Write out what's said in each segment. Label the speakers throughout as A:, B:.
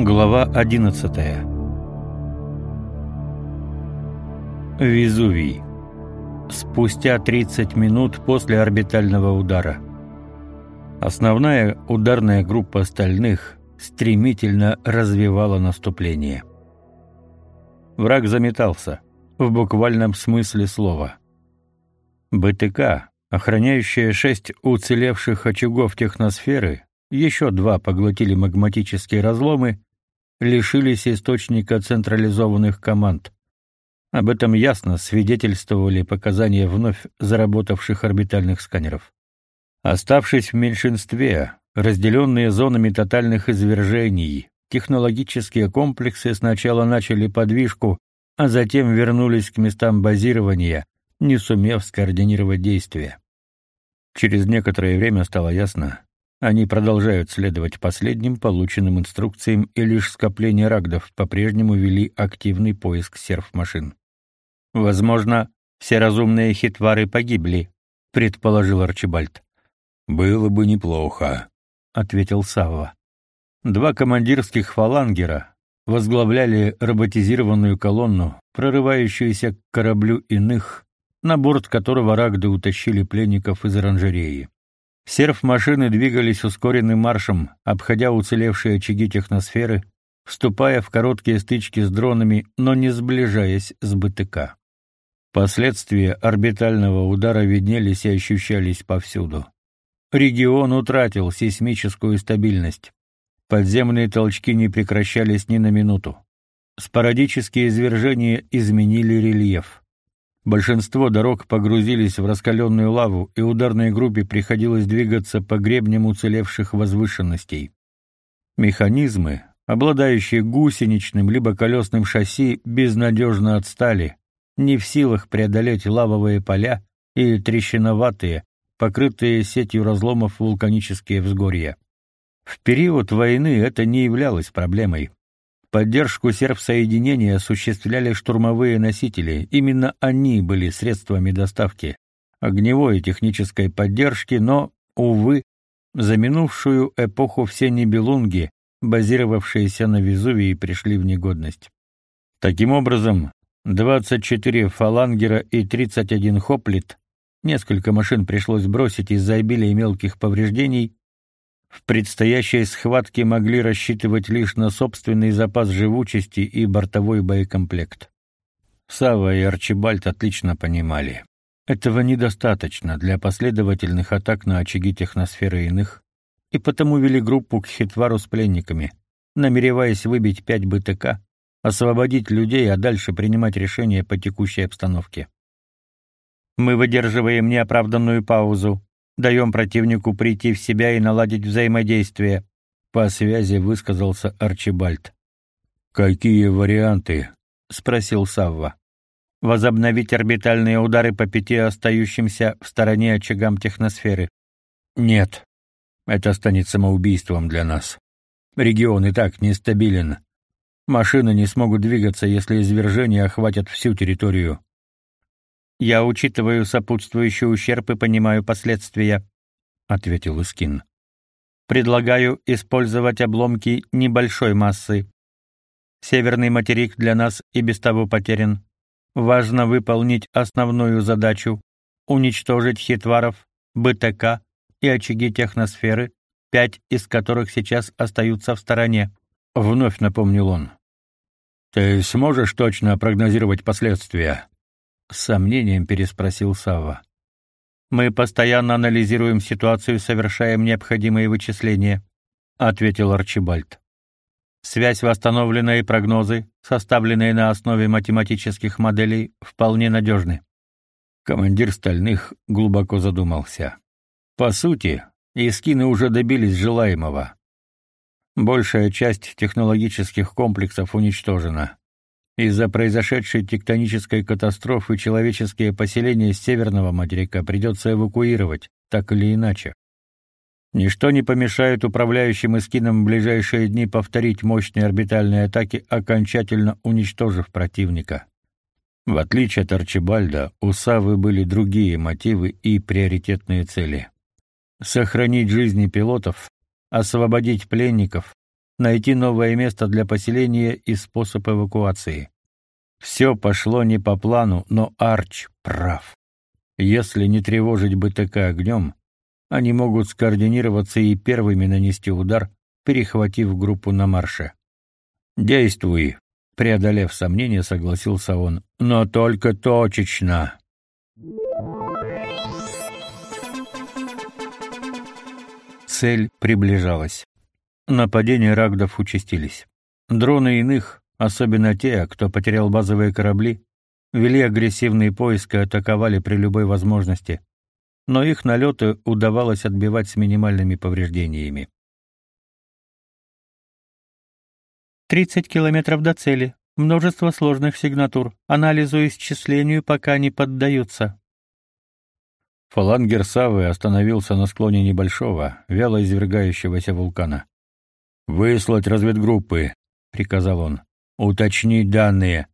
A: Глава 11. Везувий. Спустя 30 минут после орбитального удара. Основная ударная группа остальных стремительно развивала наступление. Враг заметался, в буквальном смысле слова. БТК, охраняющая шесть уцелевших очагов техносферы, еще два поглотили магматические разломы лишились источника централизованных команд. Об этом ясно свидетельствовали показания вновь заработавших орбитальных сканеров. Оставшись в меньшинстве, разделенные зонами тотальных извержений, технологические комплексы сначала начали подвижку, а затем вернулись к местам базирования, не сумев скоординировать действия. Через некоторое время стало ясно, они продолжают следовать последним полученным инструкциям, и лишь скопление рагдов по-прежнему вели активный поиск серф-машин. Возможно, все разумные хитвары погибли, предположил Арчибальд. Было бы неплохо, ответил Савва. Два командирских фалангера возглавляли роботизированную колонну, прорывающуюся к кораблю иных, на борт которого рагды утащили пленников из оранжереи. Серф-машины двигались ускоренным маршем, обходя уцелевшие очаги техносферы, вступая в короткие стычки с дронами, но не сближаясь с БТК. Последствия орбитального удара виднелись и ощущались повсюду. Регион утратил сейсмическую стабильность. Подземные толчки не прекращались ни на минуту. Спорадические извержения изменили рельеф. Большинство дорог погрузились в раскаленную лаву, и ударной группе приходилось двигаться по гребням уцелевших возвышенностей. Механизмы, обладающие гусеничным либо колесным шасси, безнадежно отстали, не в силах преодолеть лавовые поля и трещиноватые, покрытые сетью разломов вулканические взгорья. В период войны это не являлось проблемой. Поддержку серб-соединения осуществляли штурмовые носители. Именно они были средствами доставки огневой и технической поддержки, но, увы, за минувшую эпоху все небелунги, базировавшиеся на Везувии, пришли в негодность. Таким образом, 24 фалангера и 31 хоплит, несколько машин пришлось бросить из-за обилия мелких повреждений, в предстоящей схватке могли рассчитывать лишь на собственный запас живучести и бортовой боекомплект. Сава и Арчибальд отлично понимали. Этого недостаточно для последовательных атак на очаги техносферы иных, и потому вели группу к Хитвару с пленниками, намереваясь выбить пять БТК, освободить людей, а дальше принимать решения по текущей обстановке. Мы выдерживаем неоправданную паузу, даем противнику прийти в себя и наладить взаимодействие, по связи высказался Арчибальд. Какие варианты? спросил Савва. Возобновить орбитальные удары по пяти остающимся в стороне очагам техносферы. Нет. Это станет самоубийством для нас. Регион и так нестабилен. Машины не смогут двигаться, если извержения охватят всю территорию. Я учитываю сопутствующий ущерб и понимаю последствия, ответил Искин. Предлагаю использовать обломки небольшой массы. Северный материк для нас и без того потерян. Важно выполнить основную задачу уничтожить хитваров, БТК и очаги техносферы, пять из которых сейчас остаются в стороне. Вновь напомнил он. Ты сможешь точно прогнозировать последствия? С сомнением переспросил Савва. Мы постоянно анализируем ситуацию совершаем необходимые вычисления, ответил Арчибальд. Связь восстановлена и прогнозы, составленные на основе математических моделей, вполне надежны. Командир стальных глубоко задумался. По сути, искины уже добились желаемого. Большая часть технологических комплексов уничтожена. Из-за произошедшей тектонической катастрофы человеческие поселения северного материка придется эвакуировать, так или иначе. Ничто не помешает управляющим эскином в ближайшие дни повторить мощные орбитальные атаки, окончательно уничтожив противника. В отличие от Арчибальда, у Савы были другие мотивы и приоритетные цели. Сохранить жизни пилотов, освободить пленников, найти новое место для поселения и способ эвакуации. Все пошло не по плану, но Арч прав. Если не тревожить БТК огнем, они могут скоординироваться и первыми нанести удар, перехватив группу на марше. «Действуй», — преодолев сомнения, согласился он, — «но только точечно». Цель приближалась. Нападения рагдов участились. Дроны иных, особенно те, кто потерял базовые корабли, вели агрессивные поиски и атаковали при любой возможности, но их налеты удавалось отбивать с минимальными повреждениями.
B: Тридцать километров до цели. Множество сложных сигнатур. Анализу и исчислению пока не поддаются.
A: Фалангер Савы остановился на склоне небольшого, вяло извергающегося вулкана. «Выслать разведгруппы», — приказал он. «Уточнить данные.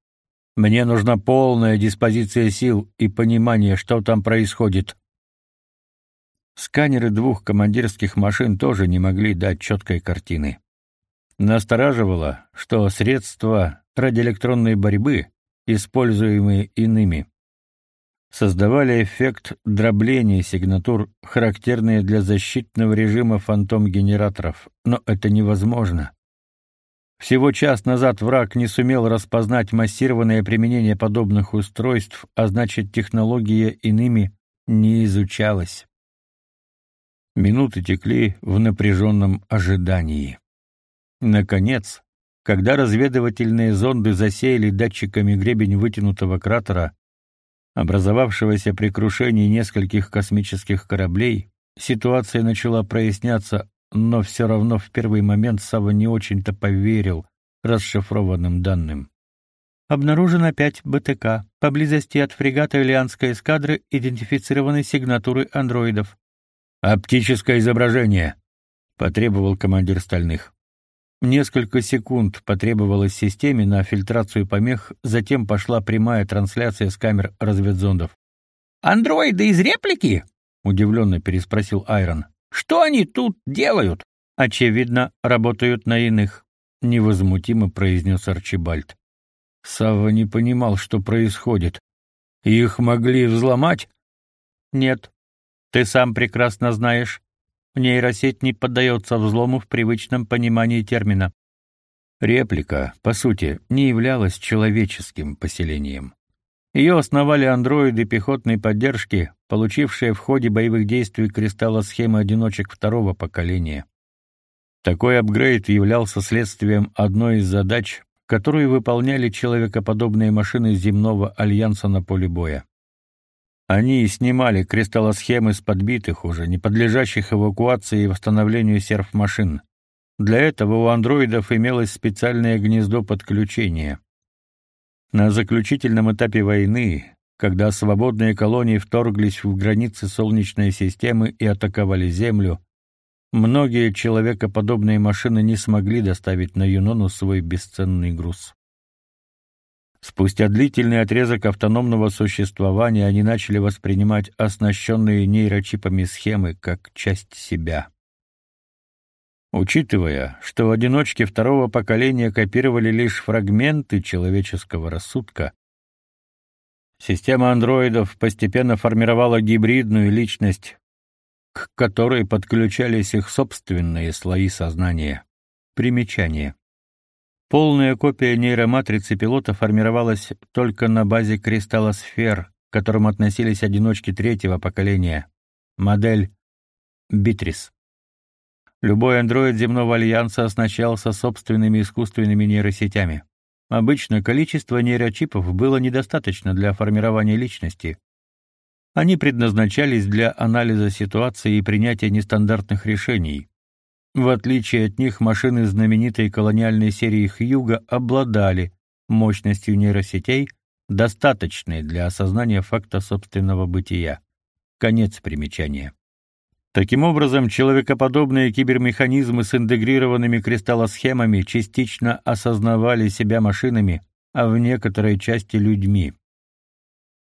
A: Мне нужна полная диспозиция сил и понимание, что там происходит». Сканеры двух командирских машин тоже не могли дать четкой картины. Настораживало, что средства радиоэлектронной борьбы, используемые иными, создавали эффект дробления сигнатур, характерные для защитного режима фантом-генераторов, но это невозможно. Всего час назад враг не сумел распознать массированное применение подобных устройств, а значит, технология иными не изучалась. Минуты текли в напряженном ожидании. Наконец, когда разведывательные зонды засеяли датчиками гребень вытянутого кратера, образовавшегося при крушении нескольких космических кораблей, ситуация начала проясняться, но все равно в первый момент Сава не очень-то поверил расшифрованным данным.
B: Обнаружено пять БТК. Поблизости от фрегата Ильянской эскадры идентифицированы сигнатуры андроидов.
A: «Оптическое изображение», — потребовал командир стальных. Несколько секунд потребовалось системе на фильтрацию помех, затем пошла прямая трансляция с камер разведзондов.
C: «Андроиды из реплики?» — удивленно переспросил Айрон. «Что они тут делают?»
B: «Очевидно, работают на иных», — невозмутимо произнес Арчибальд.
A: Савва не понимал, что происходит. Их могли взломать?
B: Нет. Ты сам прекрасно знаешь, Нейросеть не поддается взлому в привычном понимании термина.
A: Реплика, по сути, не являлась человеческим поселением. Ее основали андроиды пехотной поддержки, получившие в ходе боевых действий кристалла схемы одиночек второго поколения. Такой апгрейд являлся следствием одной из задач, которую выполняли человекоподобные машины земного альянса на поле боя. Они снимали кристаллосхемы с подбитых уже, не подлежащих эвакуации и восстановлению серф-машин. Для этого у андроидов имелось специальное гнездо подключения. На заключительном этапе войны, когда свободные колонии вторглись в границы Солнечной системы и атаковали Землю, многие человекоподобные машины не смогли доставить на Юнону свой бесценный груз. Спустя длительный отрезок автономного существования они начали воспринимать оснащенные нейрочипами схемы как часть себя. Учитывая, что одиночки второго поколения копировали лишь фрагменты человеческого рассудка, система андроидов постепенно формировала гибридную личность, к которой подключались их собственные слои сознания. Примечание. Полная копия нейроматрицы пилота формировалась только на базе кристалла сфер, к которым относились одиночки третьего поколения. Модель Битрис. Любой андроид земного альянса оснащался собственными искусственными нейросетями. Обычно количество нейрочипов было недостаточно для формирования личности. Они предназначались для анализа ситуации и принятия нестандартных решений. В отличие от них, машины знаменитой колониальной серии Хьюга обладали мощностью нейросетей, достаточной для осознания факта собственного бытия. Конец примечания. Таким образом, человекоподобные кибермеханизмы с интегрированными кристаллосхемами частично осознавали себя машинами, а в некоторой части людьми.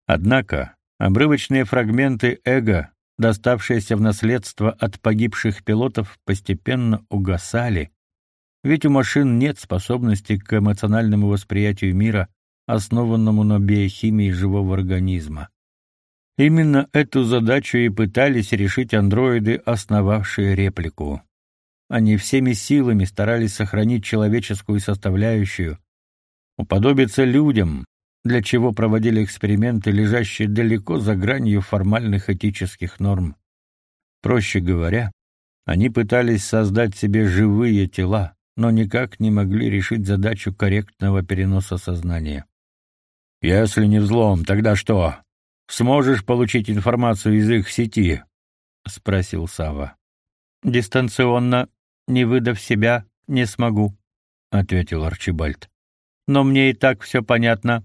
A: Однако, обрывочные фрагменты эго доставшиеся в наследство от погибших пилотов, постепенно угасали, ведь у машин нет способности к эмоциональному восприятию мира, основанному на биохимии живого организма. Именно эту задачу и пытались решить андроиды, основавшие реплику. Они всеми силами старались сохранить человеческую составляющую, уподобиться людям, для чего проводили эксперименты, лежащие далеко за гранью формальных этических норм. Проще говоря, они пытались создать себе живые тела, но никак не могли решить задачу корректного переноса сознания. Если не взлом, тогда что? Сможешь получить информацию из их сети? спросил Сава.
B: Дистанционно, не выдав себя, не смогу, ответил Арчибальд. Но мне и так все понятно.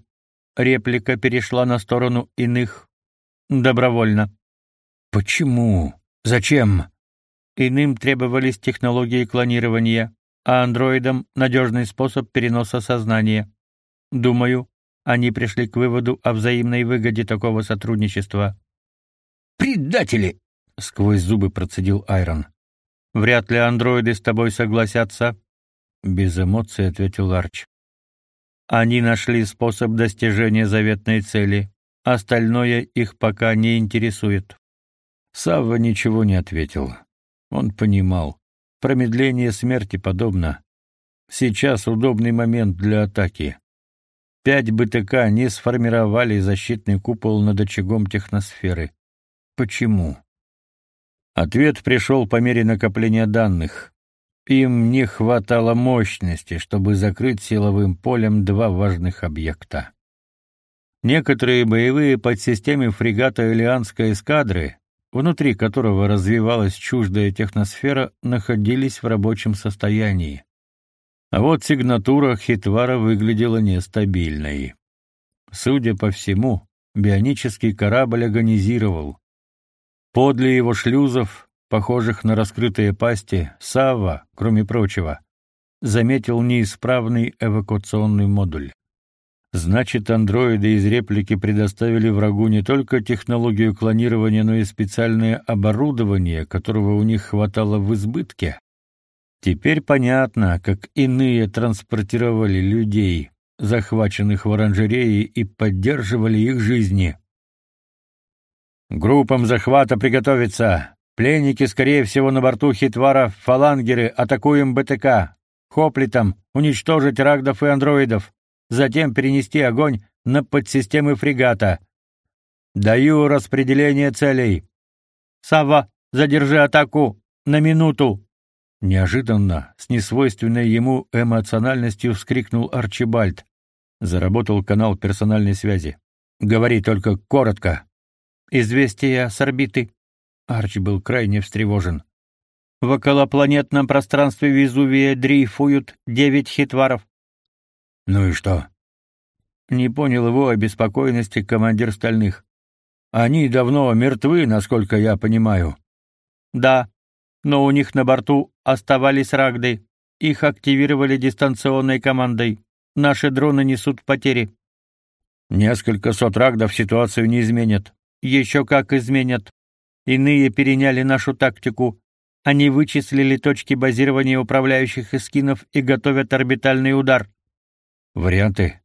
B: Реплика перешла на сторону иных добровольно.
A: Почему? Зачем?
B: Иным требовались технологии клонирования, а андроидам надежный способ переноса сознания. Думаю, они пришли к выводу о взаимной выгоде такого сотрудничества.
A: Предатели, сквозь зубы процедил Айрон.
B: Вряд ли андроиды с тобой согласятся, без эмоций ответил Арч. Они нашли способ достижения заветной цели. Остальное их пока не интересует.
A: Савва ничего не ответил. Он понимал, промедление смерти подобно. Сейчас удобный момент для атаки. Пять БТК не сформировали защитный купол над очагом техносферы. Почему? Ответ пришел по мере накопления данных. Им не хватало мощности, чтобы закрыть силовым полем два важных объекта. Некоторые боевые подсистемы фрегата Элианской эскадры внутри которого развивалась чуждая техносфера, находились в рабочем состоянии. А вот сигнатура Хитвара выглядела нестабильной. Судя по всему, бионический корабль агонизировал. Подле его шлюзов, похожих на раскрытые пасти, Сава, кроме прочего, заметил неисправный эвакуационный модуль. Значит, андроиды из реплики предоставили врагу не только технологию клонирования, но и специальное оборудование, которого у них хватало в избытке. Теперь понятно, как иные транспортировали людей, захваченных в оранжерее, и поддерживали их жизни. Группам захвата приготовиться. Пленники, скорее всего, на борту Хитвара, фалангеры, атакуем БТК. Хоплитом уничтожить рагдов и андроидов затем перенести огонь на подсистемы фрегата. Даю распределение целей. Сава, задержи атаку на минуту. Неожиданно, с несвойственной ему эмоциональностью вскрикнул Арчибальд. Заработал канал персональной связи. Говори только коротко. Известие с орбиты. Арчи был крайне встревожен. В околопланетном пространстве Везувия дрейфуют девять хитваров. Ну и что? Не понял его обеспокоенности командир стальных. Они давно мертвы, насколько я понимаю. Да, но у них на борту оставались рагды. Их активировали дистанционной командой. Наши дроны несут потери. Несколько сот рагдов ситуацию не изменят. Еще как изменят. Иные переняли нашу тактику. Они вычислили точки базирования управляющих эскинов и готовят орбитальный удар. Варианты.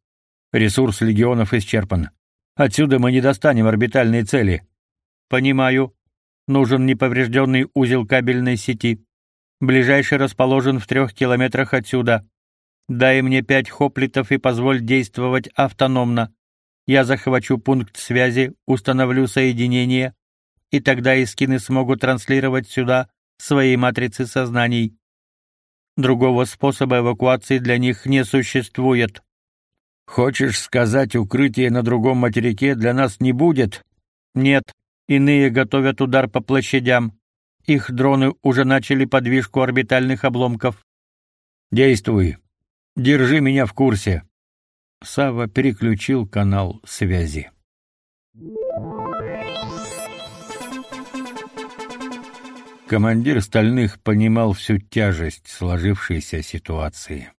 A: Ресурс легионов исчерпан. Отсюда мы не достанем орбитальные цели. Понимаю. Нужен неповрежденный узел кабельной сети. Ближайший расположен в трех километрах отсюда. Дай мне пять хоплитов и позволь действовать автономно. Я захвачу пункт связи, установлю соединение, и тогда искины смогут транслировать сюда свои матрицы сознаний. Другого способа эвакуации для них не существует. Хочешь сказать, укрытия на другом материке для нас не будет? Нет. Иные готовят удар по площадям. Их дроны уже начали подвижку орбитальных обломков. Действуй. Держи меня в курсе. Сава переключил канал связи. Командир стальных понимал всю тяжесть сложившейся ситуации.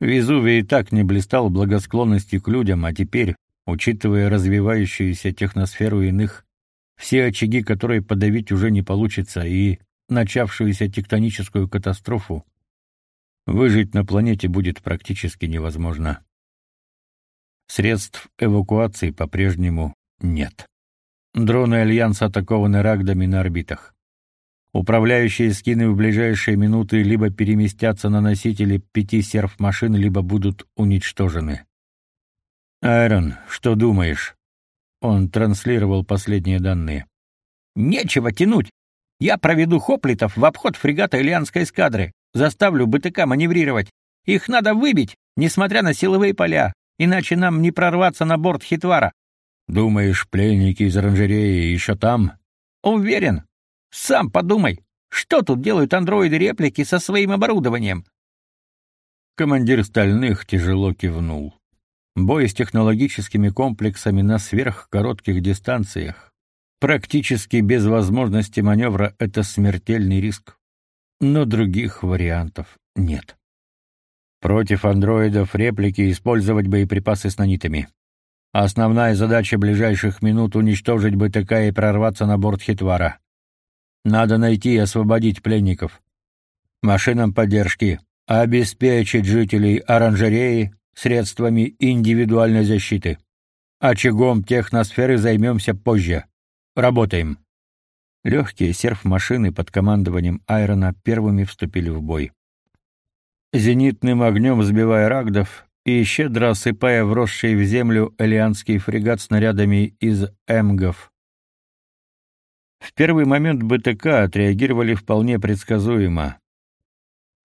A: Везувий и так не блистал благосклонностью к людям, а теперь, учитывая развивающуюся техносферу иных, все очаги, которые подавить уже не получится, и начавшуюся тектоническую катастрофу, выжить на планете будет практически невозможно. Средств эвакуации по-прежнему нет. Дроны Альянса атакованы рагдами на орбитах. Управляющие скины в ближайшие минуты либо переместятся на носители пяти серф-машин, либо будут уничтожены. «Айрон, что думаешь?» Он транслировал последние данные.
C: «Нечего тянуть. Я проведу хоплитов в обход фрегата Ильянской эскадры. Заставлю БТК маневрировать. Их надо выбить, несмотря на силовые поля, иначе нам не прорваться на борт Хитвара».
A: «Думаешь, пленники из оранжереи еще там?»
C: «Уверен. Сам подумай, что тут делают андроиды-реплики со своим оборудованием?»
A: Командир стальных тяжело кивнул. Бой с технологическими комплексами на сверхкоротких дистанциях, практически без возможности маневра — это смертельный риск. Но других вариантов нет. Против андроидов реплики использовать боеприпасы с нанитами. Основная задача ближайших минут — уничтожить БТК и прорваться на борт Хитвара. Надо найти и освободить пленников. Машинам поддержки обеспечить жителей оранжереи средствами индивидуальной защиты. Очагом техносферы займемся позже. Работаем. Легкие серф-машины под командованием Айрона первыми вступили в бой. Зенитным огнем сбивая рагдов и щедро осыпая вросший в землю элианский фрегат снарядами из эмгов. В первый момент БТК отреагировали вполне предсказуемо.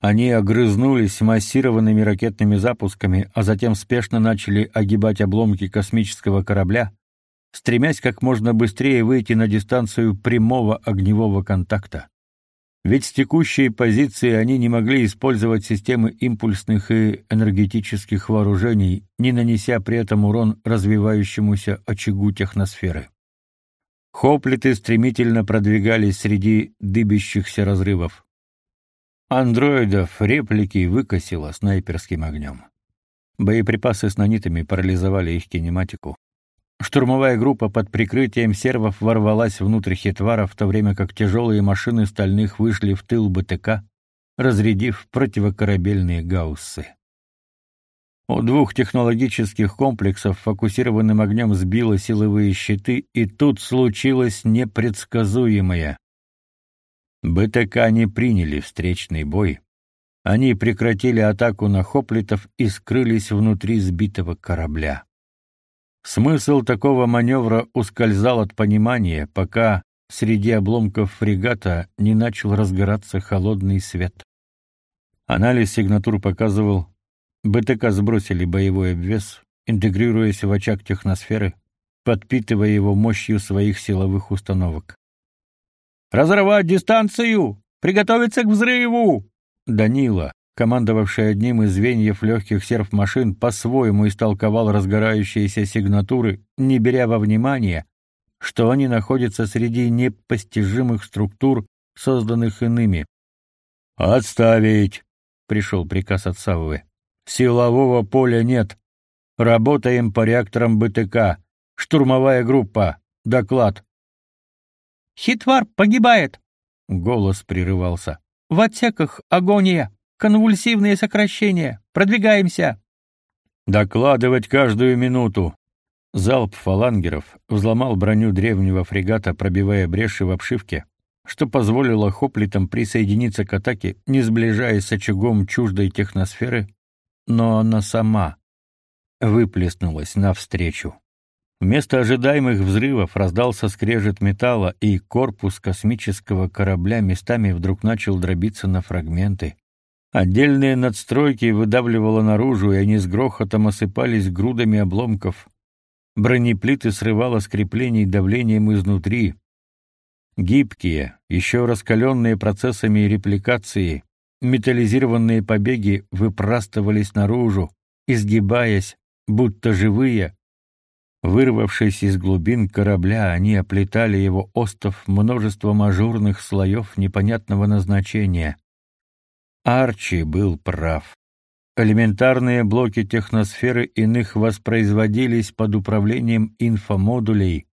A: Они огрызнулись массированными ракетными запусками, а затем спешно начали огибать обломки космического корабля, стремясь как можно быстрее выйти на дистанцию прямого огневого контакта. Ведь с текущей позиции они не могли использовать системы импульсных и энергетических вооружений, не нанеся при этом урон развивающемуся очагу техносферы. Хоплиты стремительно продвигались среди дыбящихся разрывов. Андроидов реплики выкосило снайперским огнем. Боеприпасы с нанитами парализовали их кинематику. Штурмовая группа под прикрытием сервов ворвалась внутрь хитвара, в то время как тяжелые машины стальных вышли в тыл БТК, разрядив противокорабельные гауссы. У двух технологических комплексов фокусированным огнем сбило силовые щиты, и тут случилось непредсказуемое. БТК не приняли встречный бой. Они прекратили атаку на хоплитов и скрылись внутри сбитого корабля. Смысл такого маневра ускользал от понимания, пока среди обломков фрегата не начал разгораться холодный свет. Анализ сигнатур показывал, БТК сбросили боевой обвес, интегрируясь в очаг техносферы, подпитывая его мощью своих силовых установок.
C: Разорвать дистанцию! Приготовиться к взрыву!»
A: Данила, командовавший одним из звеньев легких серф-машин, по-своему истолковал разгорающиеся сигнатуры, не беря во внимание, что они находятся среди непостижимых структур, созданных иными. «Отставить!» — пришел приказ от Саввы. «Силового поля нет. Работаем по реакторам БТК. Штурмовая группа. Доклад.
C: Хитвар погибает!»
A: Голос прерывался.
C: «В отсеках агония, конвульсивные сокращения. Продвигаемся!»
A: «Докладывать каждую минуту!» Залп фалангеров взломал броню древнего фрегата, пробивая бреши в обшивке, что позволило хоплитам присоединиться к атаке, не сближаясь с очагом чуждой техносферы, но она сама выплеснулась навстречу. Вместо ожидаемых взрывов раздался скрежет металла, и корпус космического корабля местами вдруг начал дробиться на фрагменты. Отдельные надстройки выдавливало наружу, и они с грохотом осыпались грудами обломков. Бронеплиты срывало с креплений давлением изнутри. Гибкие, еще раскаленные процессами репликации, металлизированные побеги выпрастывались наружу, изгибаясь, будто живые, Вырвавшись из глубин корабля, они оплетали его остов множеством ажурных слоев непонятного назначения. Арчи был прав. Элементарные блоки техносферы иных воспроизводились под управлением инфомодулей,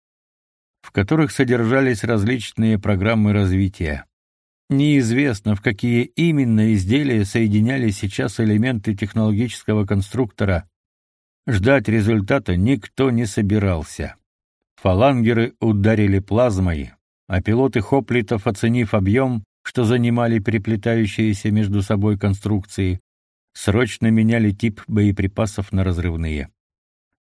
A: в которых содержались различные программы развития. Неизвестно, в какие именно изделия соединяли сейчас элементы технологического конструктора. Ждать результата никто не собирался. Фалангеры ударили плазмой, а пилоты хоплитов, оценив объем, что занимали переплетающиеся между собой конструкции, срочно меняли тип боеприпасов на разрывные.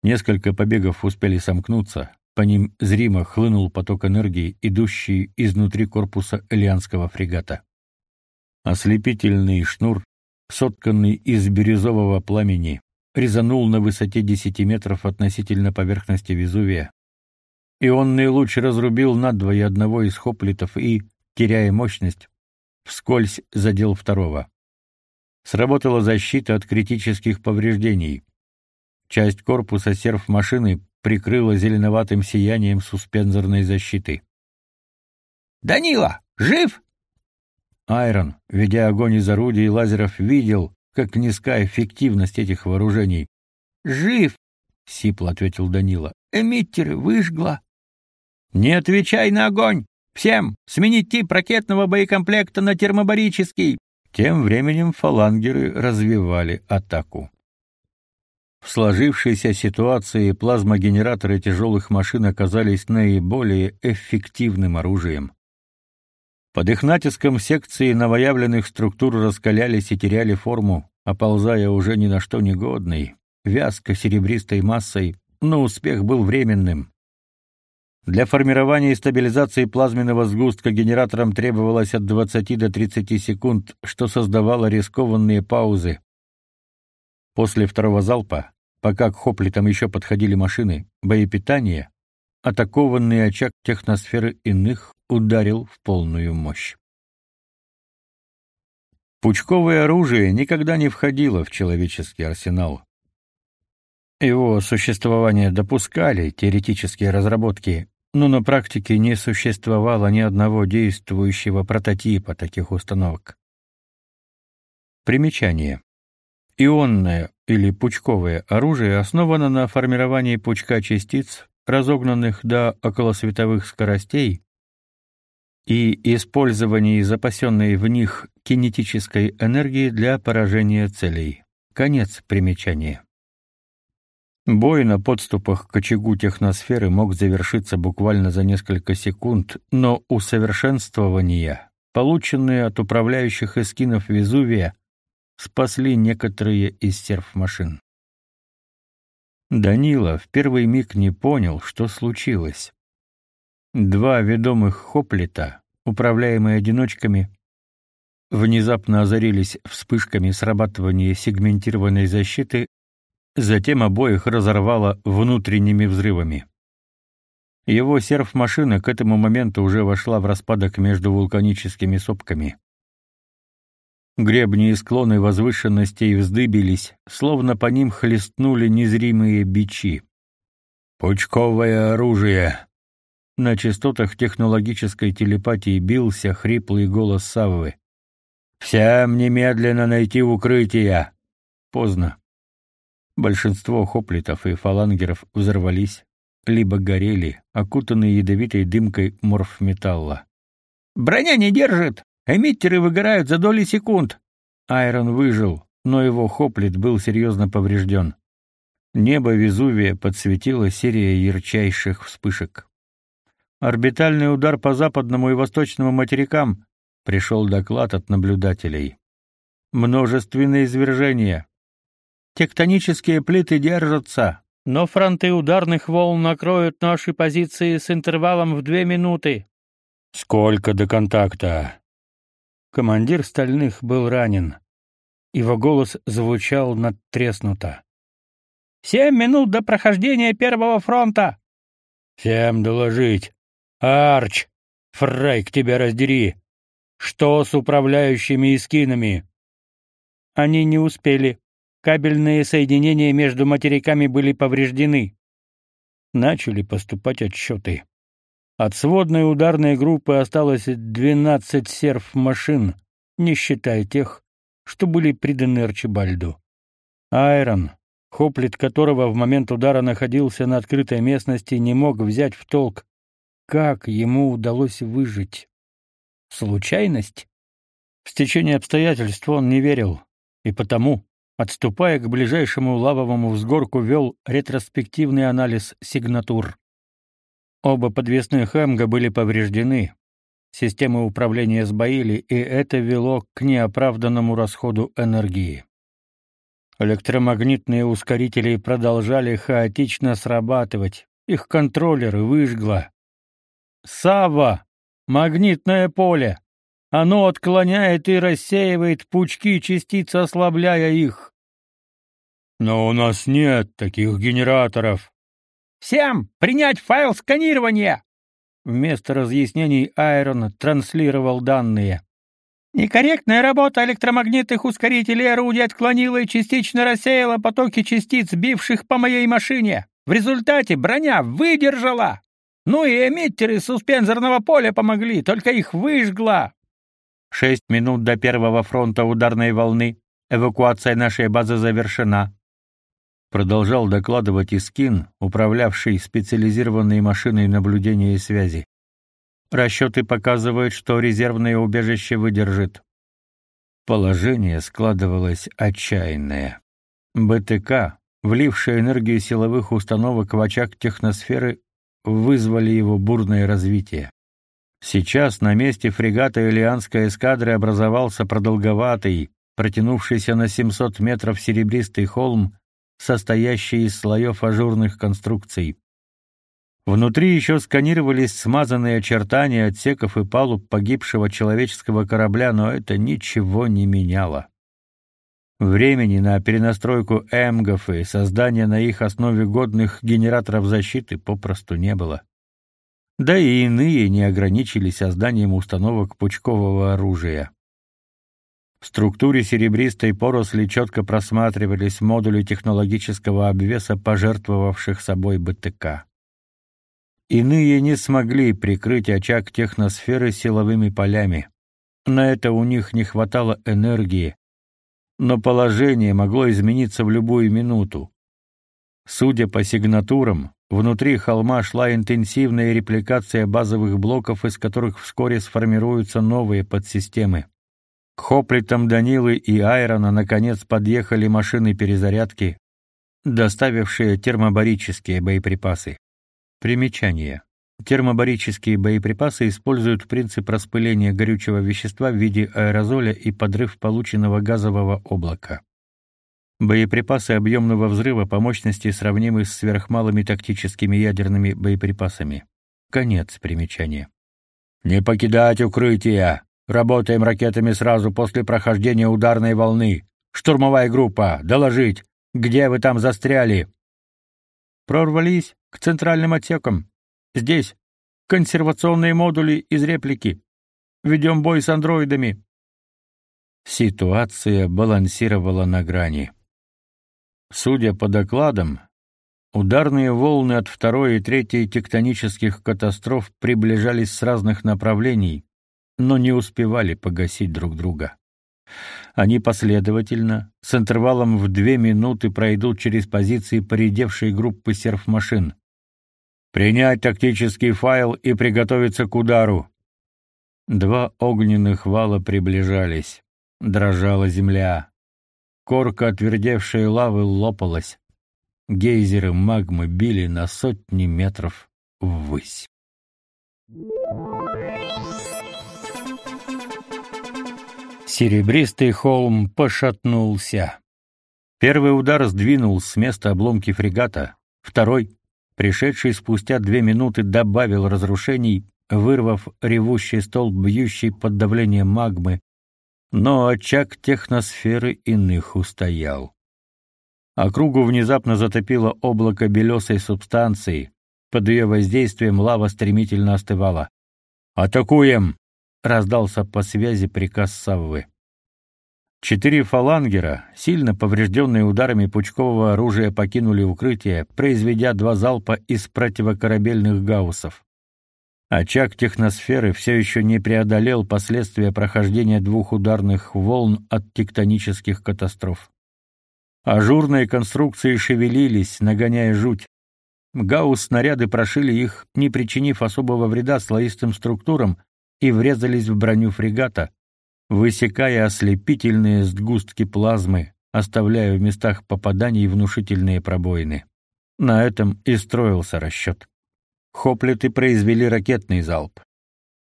A: Несколько побегов успели сомкнуться, по ним зримо хлынул поток энергии, идущий изнутри корпуса Элианского фрегата. Ослепительный шнур, сотканный из бирюзового пламени, резанул на высоте 10 метров относительно поверхности Везувия. Ионный луч разрубил надвое одного из хоплитов и, теряя мощность, вскользь задел второго. Сработала защита от критических повреждений. Часть корпуса серф-машины прикрыла зеленоватым сиянием суспензорной защиты.
C: «Данила, жив?»
A: Айрон, ведя огонь из орудий лазеров, видел, как низка эффективность этих вооружений.
C: «Жив!» — сипло ответил Данила. «Эмиттеры выжгла!» «Не отвечай на огонь! Всем сменить тип ракетного боекомплекта на термобарический!»
A: Тем временем фалангеры развивали атаку. В сложившейся ситуации плазмогенераторы тяжелых машин оказались наиболее эффективным оружием. Под их натиском секции новоявленных структур раскалялись и теряли форму, оползая уже ни на что негодной, вязко серебристой массой, но успех был временным. Для формирования и стабилизации плазменного сгустка генераторам требовалось от 20 до 30 секунд, что создавало рискованные паузы. После второго залпа, пока к хоплитам еще подходили машины, боепитание, атакованный очаг техносферы иных ударил в полную мощь. Пучковое оружие никогда не входило в человеческий арсенал. Его существование допускали теоретические разработки, но на практике не существовало ни одного действующего прототипа таких установок. Примечание. Ионное или пучковое оружие основано на формировании пучка частиц, разогнанных до околосветовых скоростей, и использовании запасенной в них кинетической энергии для поражения целей. Конец примечания. Бой на подступах к очагу техносферы мог завершиться буквально за несколько секунд, но усовершенствования, полученные от управляющих эскинов Везувия, спасли некоторые из серф-машин. Данила в первый миг не понял, что случилось. Два ведомых хоплита, управляемые одиночками, внезапно озарились вспышками срабатывания сегментированной защиты, затем обоих разорвало внутренними взрывами. Его серф-машина к этому моменту уже вошла в распадок между вулканическими сопками. Гребни и склоны возвышенностей вздыбились, словно по ним хлестнули незримые бичи. «Пучковое оружие!» На частотах технологической телепатии бился хриплый голос Саввы. «Всем немедленно найти укрытие!» Поздно. Большинство хоплитов и фалангеров взорвались, либо горели, окутанные ядовитой дымкой морфметалла.
C: «Броня не держит! Эмиттеры выгорают за доли секунд!»
A: Айрон выжил, но его хоплит был серьезно поврежден. Небо Везувия подсветила серия ярчайших вспышек. Орбитальный удар по западному и восточному материкам. Пришел доклад от наблюдателей. Множественные извержения. Тектонические плиты держатся, но фронты ударных волн накроют наши позиции с интервалом в две минуты. Сколько до контакта? Командир стальных был ранен. Его голос звучал надтреснуто.
C: «Семь минут до прохождения первого фронта!»
A: «Всем доложить! Арч, Фрейк, тебя раздери. Что с управляющими эскинами?
C: Они не успели. Кабельные соединения между материками были повреждены.
A: Начали поступать отчеты. От сводной ударной группы осталось 12 серф-машин, не считая тех, что были приданы Арчибальду. Айрон, хоплит которого в момент удара находился на открытой местности, не мог взять в толк, как ему удалось выжить? Случайность?
B: В стечение обстоятельств он не верил, и потому, отступая к ближайшему лавовому взгорку, вел ретроспективный анализ сигнатур. Оба подвесных Эмга были повреждены, системы управления сбоили, и это вело к неоправданному расходу энергии. Электромагнитные ускорители продолжали хаотично срабатывать, их контроллеры выжгло. «Сава! Магнитное поле! Оно отклоняет и рассеивает пучки частиц, ослабляя их!» «Но у нас нет таких генераторов!»
C: «Всем принять файл сканирования!»
B: Вместо разъяснений Айрон транслировал данные.
C: Некорректная работа электромагнитных ускорителей орудия отклонила и частично рассеяла потоки частиц, бивших по моей машине. В результате броня выдержала. Ну и эмиттеры суспензорного поля помогли, только их выжгла.
B: Шесть минут до первого фронта ударной волны. Эвакуация нашей базы завершена. Продолжал докладывать Искин, управлявший специализированной машиной наблюдения и связи. Расчеты показывают, что резервное убежище выдержит. Положение складывалось отчаянное. БТК, влившие энергию силовых установок в очаг техносферы, вызвали его бурное развитие. Сейчас на месте фрегата Илианской эскадры образовался продолговатый, протянувшийся на 700 метров серебристый холм, состоящий из слоев ажурных конструкций. Внутри еще сканировались смазанные очертания отсеков и палуб погибшего человеческого корабля, но это ничего не меняло. Времени на перенастройку эмгов и создание на их основе годных генераторов защиты попросту не было. Да и иные не ограничились созданием установок пучкового оружия. В структуре серебристой поросли четко просматривались модули технологического обвеса пожертвовавших собой БТК. Иные не смогли прикрыть очаг техносферы силовыми полями. На это у них не хватало энергии, но положение могло измениться в любую минуту. Судя по сигнатурам, внутри холма шла интенсивная репликация базовых блоков, из которых вскоре сформируются новые подсистемы. К хоплитам Данилы и Айрона наконец подъехали машины перезарядки, доставившие термобарические боеприпасы. Примечание. Термобарические боеприпасы используют принцип распыления горючего вещества в виде аэрозоля и подрыв полученного газового облака. Боеприпасы объемного взрыва по мощности сравнимы с сверхмалыми тактическими ядерными боеприпасами. Конец примечания. «Не покидать укрытия! Работаем ракетами сразу после прохождения ударной волны! Штурмовая группа! Доложить! Где вы там застряли?» «Прорвались к центральным отсекам. Здесь консервационные модули из реплики. Ведем бой с андроидами.
A: Ситуация балансировала на грани. Судя по докладам, ударные волны от второй и третьей тектонических катастроф приближались с разных направлений, но не успевали погасить друг друга. Они последовательно, с интервалом в две минуты пройдут через позиции поредевшей группы серф-машин. Принять тактический файл и приготовиться к удару. Два огненных вала приближались. Дрожала земля. Корка отвердевшей лавы лопалась. Гейзеры магмы били на сотни метров ввысь. Серебристый холм пошатнулся. Первый удар сдвинул с места обломки фрегата, второй пришедший спустя две минуты, добавил разрушений, вырвав ревущий столб, бьющий под давлением магмы, но очаг техносферы иных устоял. Округу внезапно затопило облако белесой субстанции. Под ее воздействием лава стремительно остывала. «Атакуем!» — раздался по связи приказ Саввы. Четыре фалангера, сильно поврежденные ударами пучкового оружия, покинули укрытие, произведя два залпа из противокорабельных гауссов. Очаг техносферы все еще не преодолел последствия прохождения двух ударных волн от тектонических катастроф. Ажурные конструкции шевелились, нагоняя жуть. Гаусс-снаряды прошили их, не причинив особого вреда слоистым структурам, и врезались в броню фрегата, высекая ослепительные сгустки плазмы, оставляя в местах попаданий внушительные пробоины. На этом и строился расчет. Хоплеты произвели ракетный залп.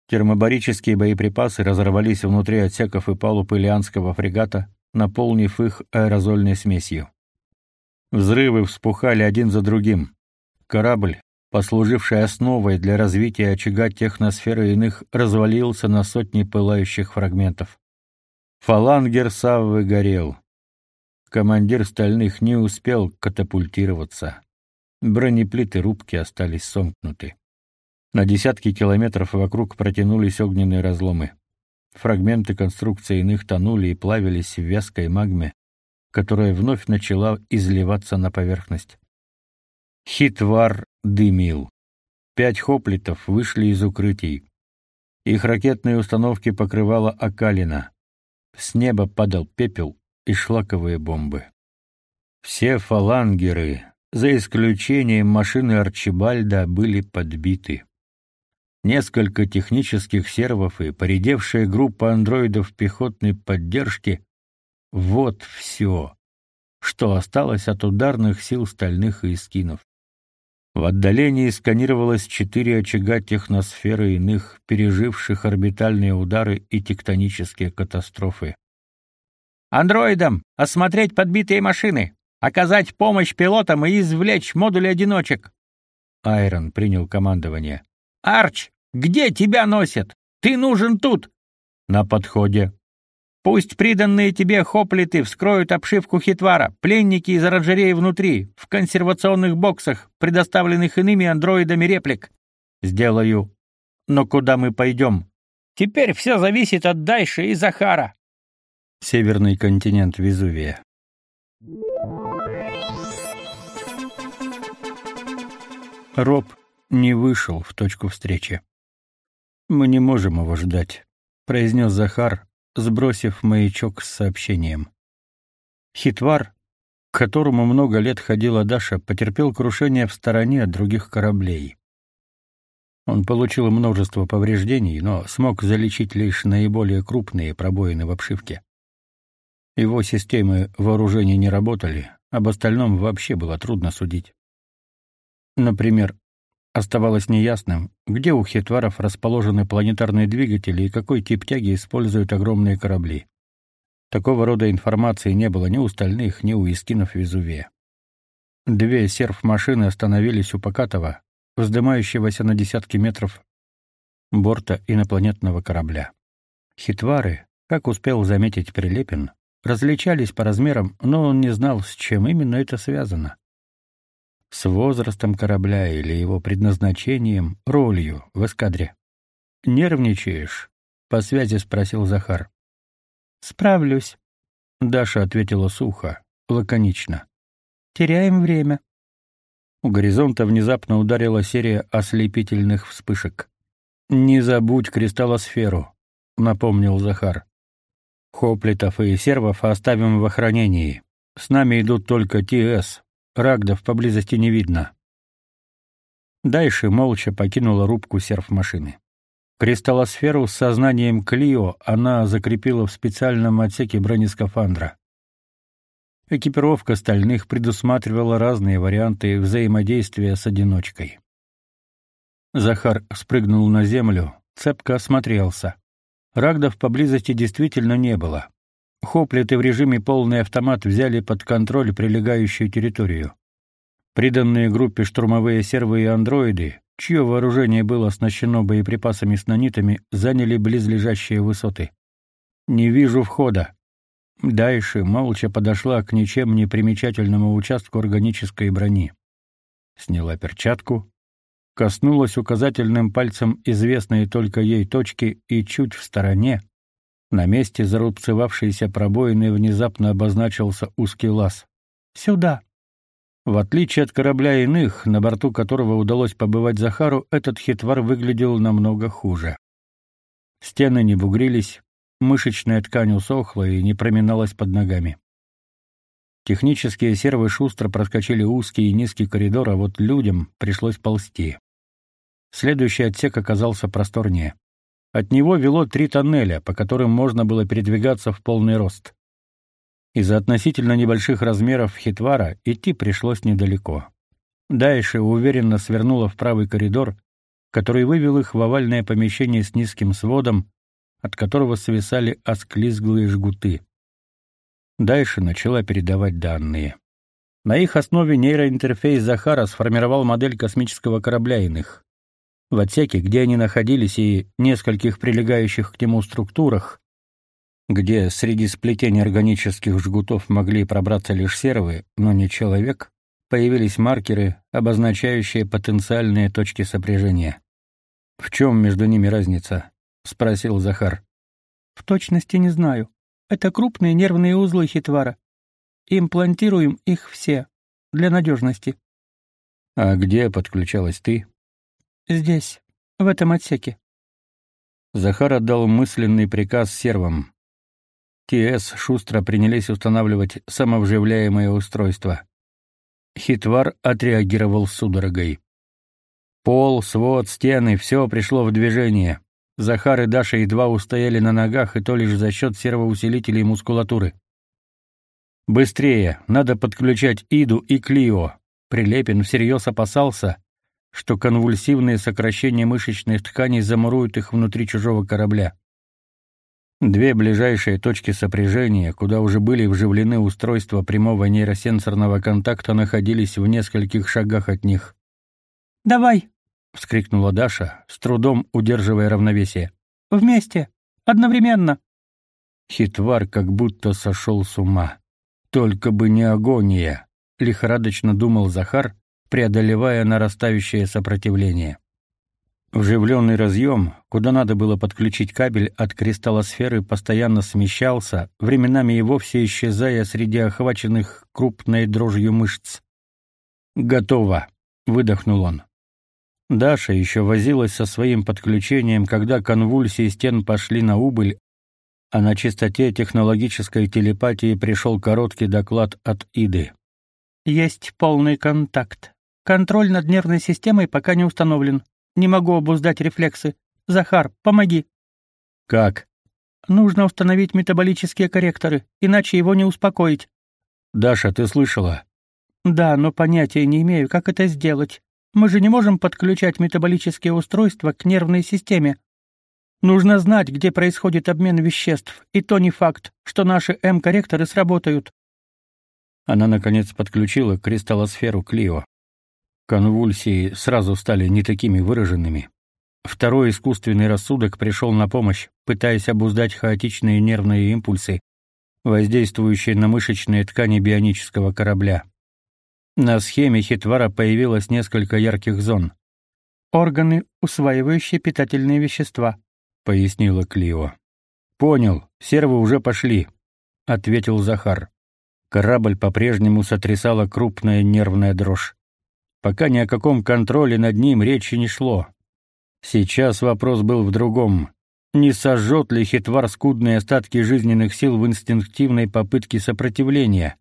A: Термобарические боеприпасы разорвались внутри отсеков и палуб Ильянского фрегата, наполнив их аэрозольной смесью. Взрывы вспухали один за другим. Корабль, послуживший основой для развития очага техносферы иных, развалился на сотни пылающих фрагментов. Фалангер Саввы горел. Командир стальных не успел катапультироваться. Бронеплиты рубки остались сомкнуты. На десятки километров вокруг протянулись огненные разломы. Фрагменты конструкции иных тонули и плавились в вязкой магме, которая вновь начала изливаться на поверхность. Хитвар дымил. Пять хоплитов вышли из укрытий. Их ракетные установки покрывала окалина. С неба падал пепел и шлаковые бомбы. Все фалангеры, за исключением машины Арчибальда, были подбиты. Несколько технических сервов и поредевшая группа андроидов пехотной поддержки — вот все, что осталось от ударных сил стальных и эскинов. В отдалении сканировалось четыре очага техносферы иных, переживших орбитальные удары и тектонические катастрофы.
C: «Андроидам! Осмотреть подбитые машины! Оказать помощь пилотам и извлечь модули одиночек!»
A: Айрон принял командование.
C: «Арч, где тебя носят? Ты нужен тут!»
A: «На подходе»,
C: Пусть приданные тебе хоплиты вскроют обшивку хитвара, пленники из оранжереи внутри, в консервационных боксах, предоставленных иными андроидами реплик.
A: Сделаю. Но куда мы пойдем?
C: Теперь все зависит от Дайши и Захара.
A: Северный континент Везувия. Роб не вышел в точку встречи. Мы не можем его ждать, произнес Захар, сбросив маячок с сообщением. Хитвар, к которому много лет ходила Даша, потерпел крушение в стороне от других кораблей. Он получил множество повреждений, но смог залечить лишь наиболее крупные пробоины в обшивке. Его системы вооружения не работали, об остальном вообще было трудно судить. Например, Оставалось неясным, где у хитваров расположены планетарные двигатели и какой тип тяги используют огромные корабли. Такого рода информации не было ни у стальных, ни у искинов Везувия. Две серф-машины остановились у покатого, вздымающегося на десятки метров борта инопланетного корабля. Хитвары, как успел заметить Прилепин, различались по размерам, но он не знал, с чем именно это связано с возрастом корабля или его предназначением, ролью в эскадре. Нервничаешь? по связи спросил Захар.
C: Справлюсь,
A: Даша ответила сухо, лаконично.
C: Теряем время.
A: У горизонта внезапно ударила серия ослепительных вспышек. Не забудь кристаллосферу, напомнил Захар. Хоплитов и сервов оставим в охранении. С нами идут только ТС, Рагдов поблизости не видно. Дайши молча покинула рубку серф-машины. Кристаллосферу с сознанием Клио она закрепила в специальном отсеке бронескафандра. Экипировка стальных предусматривала разные варианты взаимодействия с одиночкой. Захар спрыгнул на землю, цепко осмотрелся. Рагдов поблизости действительно не было. Хоплиты в режиме полный автомат взяли под контроль прилегающую территорию. Приданные группе штурмовые сервы и андроиды, чье вооружение было оснащено боеприпасами с нанитами, заняли близлежащие высоты. «Не вижу входа». Дальше молча подошла к ничем не примечательному участку органической брони. Сняла перчатку, коснулась указательным пальцем известной только ей точки и чуть в стороне, на месте зарубцевавшейся пробоины внезапно обозначился узкий лаз. «Сюда!» В отличие от корабля иных, на борту которого удалось побывать Захару, этот хитвар выглядел намного хуже. Стены не бугрились, мышечная ткань усохла и не проминалась под ногами. Технические сервы шустро проскочили узкий и низкий коридор, а вот людям пришлось ползти. Следующий отсек оказался просторнее. От него вело три тоннеля, по которым можно было передвигаться в полный рост. Из-за относительно небольших размеров хитвара идти пришлось недалеко. Дальше уверенно свернула в правый коридор, который вывел их в овальное помещение с низким сводом, от которого свисали осклизглые жгуты. Дальше начала передавать данные. На их основе нейроинтерфейс Захара сформировал модель космического корабля иных. В отсеке, где они находились, и нескольких прилегающих к нему структурах, где среди сплетений органических жгутов могли пробраться лишь сервы, но не человек, появились маркеры, обозначающие потенциальные точки сопряжения. «В чем между ними разница?» — спросил Захар. «В точности не знаю. Это крупные нервные узлы хитвара. Имплантируем их все, для надежности». «А где подключалась ты?» «Здесь, в этом отсеке». Захар отдал мысленный приказ сервам. ТС шустро принялись устанавливать самовживляемое устройство. Хитвар отреагировал судорогой. Пол, свод, стены — все пришло в движение. Захар и Даша едва устояли на ногах, и то лишь за счет сервоусилителей мускулатуры. «Быстрее! Надо подключать Иду и Клио!» Прилепин всерьез опасался, что конвульсивные сокращения мышечных тканей замуруют их внутри чужого корабля. Две ближайшие точки сопряжения, куда уже были вживлены устройства прямого нейросенсорного контакта, находились в нескольких шагах от них.
B: «Давай!»
A: — вскрикнула Даша, с трудом удерживая равновесие.
B: «Вместе! Одновременно!»
A: Хитвар как будто сошел с ума. «Только бы не агония!» — лихорадочно думал Захар, преодолевая нарастающее сопротивление. Вживленный разъем, куда надо было подключить кабель от кристаллосферы, постоянно смещался, временами и вовсе исчезая среди охваченных крупной дрожью мышц. «Готово!» — выдохнул он. Даша еще возилась со своим подключением, когда конвульсии стен пошли на убыль, а на чистоте технологической телепатии пришел короткий доклад от Иды.
B: «Есть полный контакт. Контроль над нервной системой пока не установлен. Не могу обуздать рефлексы. Захар, помоги.
A: Как?
B: Нужно установить метаболические корректоры, иначе его не успокоить.
A: Даша, ты слышала?
B: Да, но понятия не имею, как это сделать. Мы же не можем подключать метаболические устройства к нервной системе. Нужно знать, где происходит обмен веществ, и то не факт, что наши М-корректоры сработают.
A: Она наконец подключила кристаллосферу Клио. Конвульсии сразу стали не такими выраженными. Второй искусственный рассудок пришел на помощь, пытаясь обуздать хаотичные нервные импульсы, воздействующие на мышечные ткани бионического корабля. На схеме Хитвара появилось несколько ярких зон.
B: «Органы, усваивающие питательные вещества», —
A: пояснила Клио. «Понял, сервы уже пошли», — ответил Захар. Корабль по-прежнему сотрясала крупная нервная дрожь пока ни о каком контроле над ним речи не шло. Сейчас вопрос был в другом. Не сожжет ли хитвар скудные остатки жизненных сил в инстинктивной попытке сопротивления?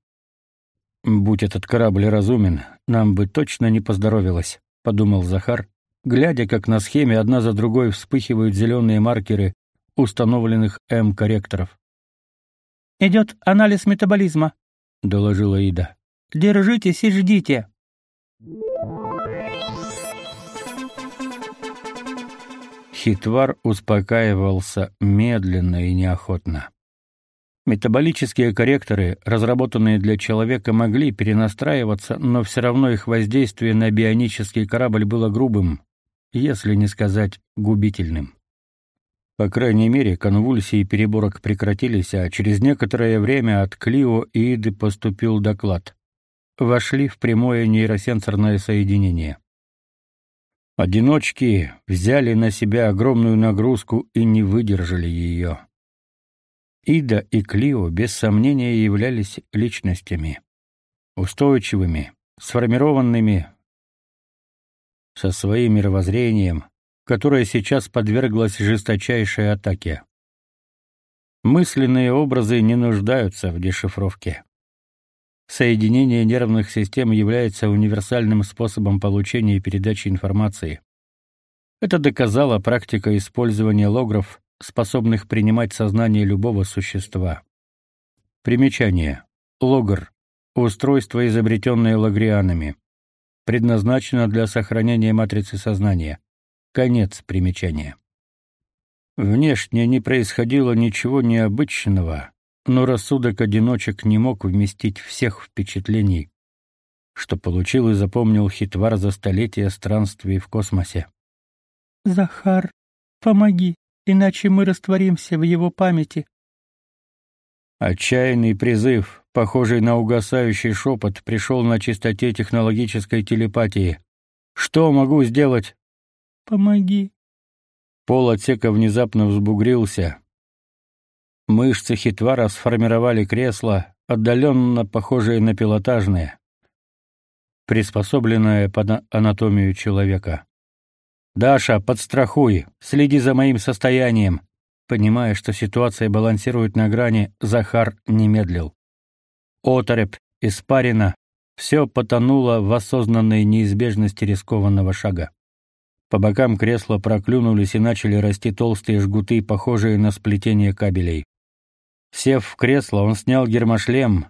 A: «Будь этот корабль разумен, нам бы точно не поздоровилось», — подумал Захар, глядя, как на схеме одна за другой вспыхивают зеленые маркеры установленных М-корректоров.
B: «Идет анализ метаболизма», —
A: доложила Ида.
B: «Держитесь и ждите».
A: Хитвар успокаивался медленно и неохотно. Метаболические корректоры, разработанные для человека, могли перенастраиваться, но все равно их воздействие на бионический корабль было грубым, если не сказать губительным. По крайней мере, конвульсии переборок прекратились, а через некоторое время от Клио и Иды поступил доклад. Вошли в прямое нейросенсорное соединение. Одиночки взяли на себя огромную нагрузку и не выдержали ее. Ида и Клио без сомнения являлись личностями, устойчивыми, сформированными со своим мировоззрением, которое сейчас подверглось жесточайшей атаке. Мысленные образы не нуждаются в дешифровке. Соединение нервных систем является универсальным способом получения и передачи информации. Это доказала практика использования логров, способных принимать сознание любого существа. Примечание. Логр устройство, изобретенное лагрианами, предназначено для сохранения матрицы сознания. Конец примечания. Внешне не происходило ничего необычного, но рассудок одиночек не мог вместить всех впечатлений, что получил и запомнил Хитвар за столетия странствий в космосе.
B: «Захар, помоги, иначе мы растворимся в его памяти».
A: Отчаянный призыв, похожий на угасающий шепот, пришел на чистоте технологической телепатии. «Что могу сделать?»
B: «Помоги».
A: Пол отсека внезапно взбугрился. Мышцы хитвара сформировали кресло, отдаленно похожее на пилотажное приспособленная под анатомию человека. Даша, подстрахуй, следи за моим состоянием. Понимая, что ситуация балансирует на грани, Захар не медлил. Оторопь, испарина, все потонуло в осознанной неизбежности рискованного шага. По бокам кресла проклюнулись и начали расти толстые жгуты, похожие на сплетение кабелей. Сев в кресло, он снял гермошлем,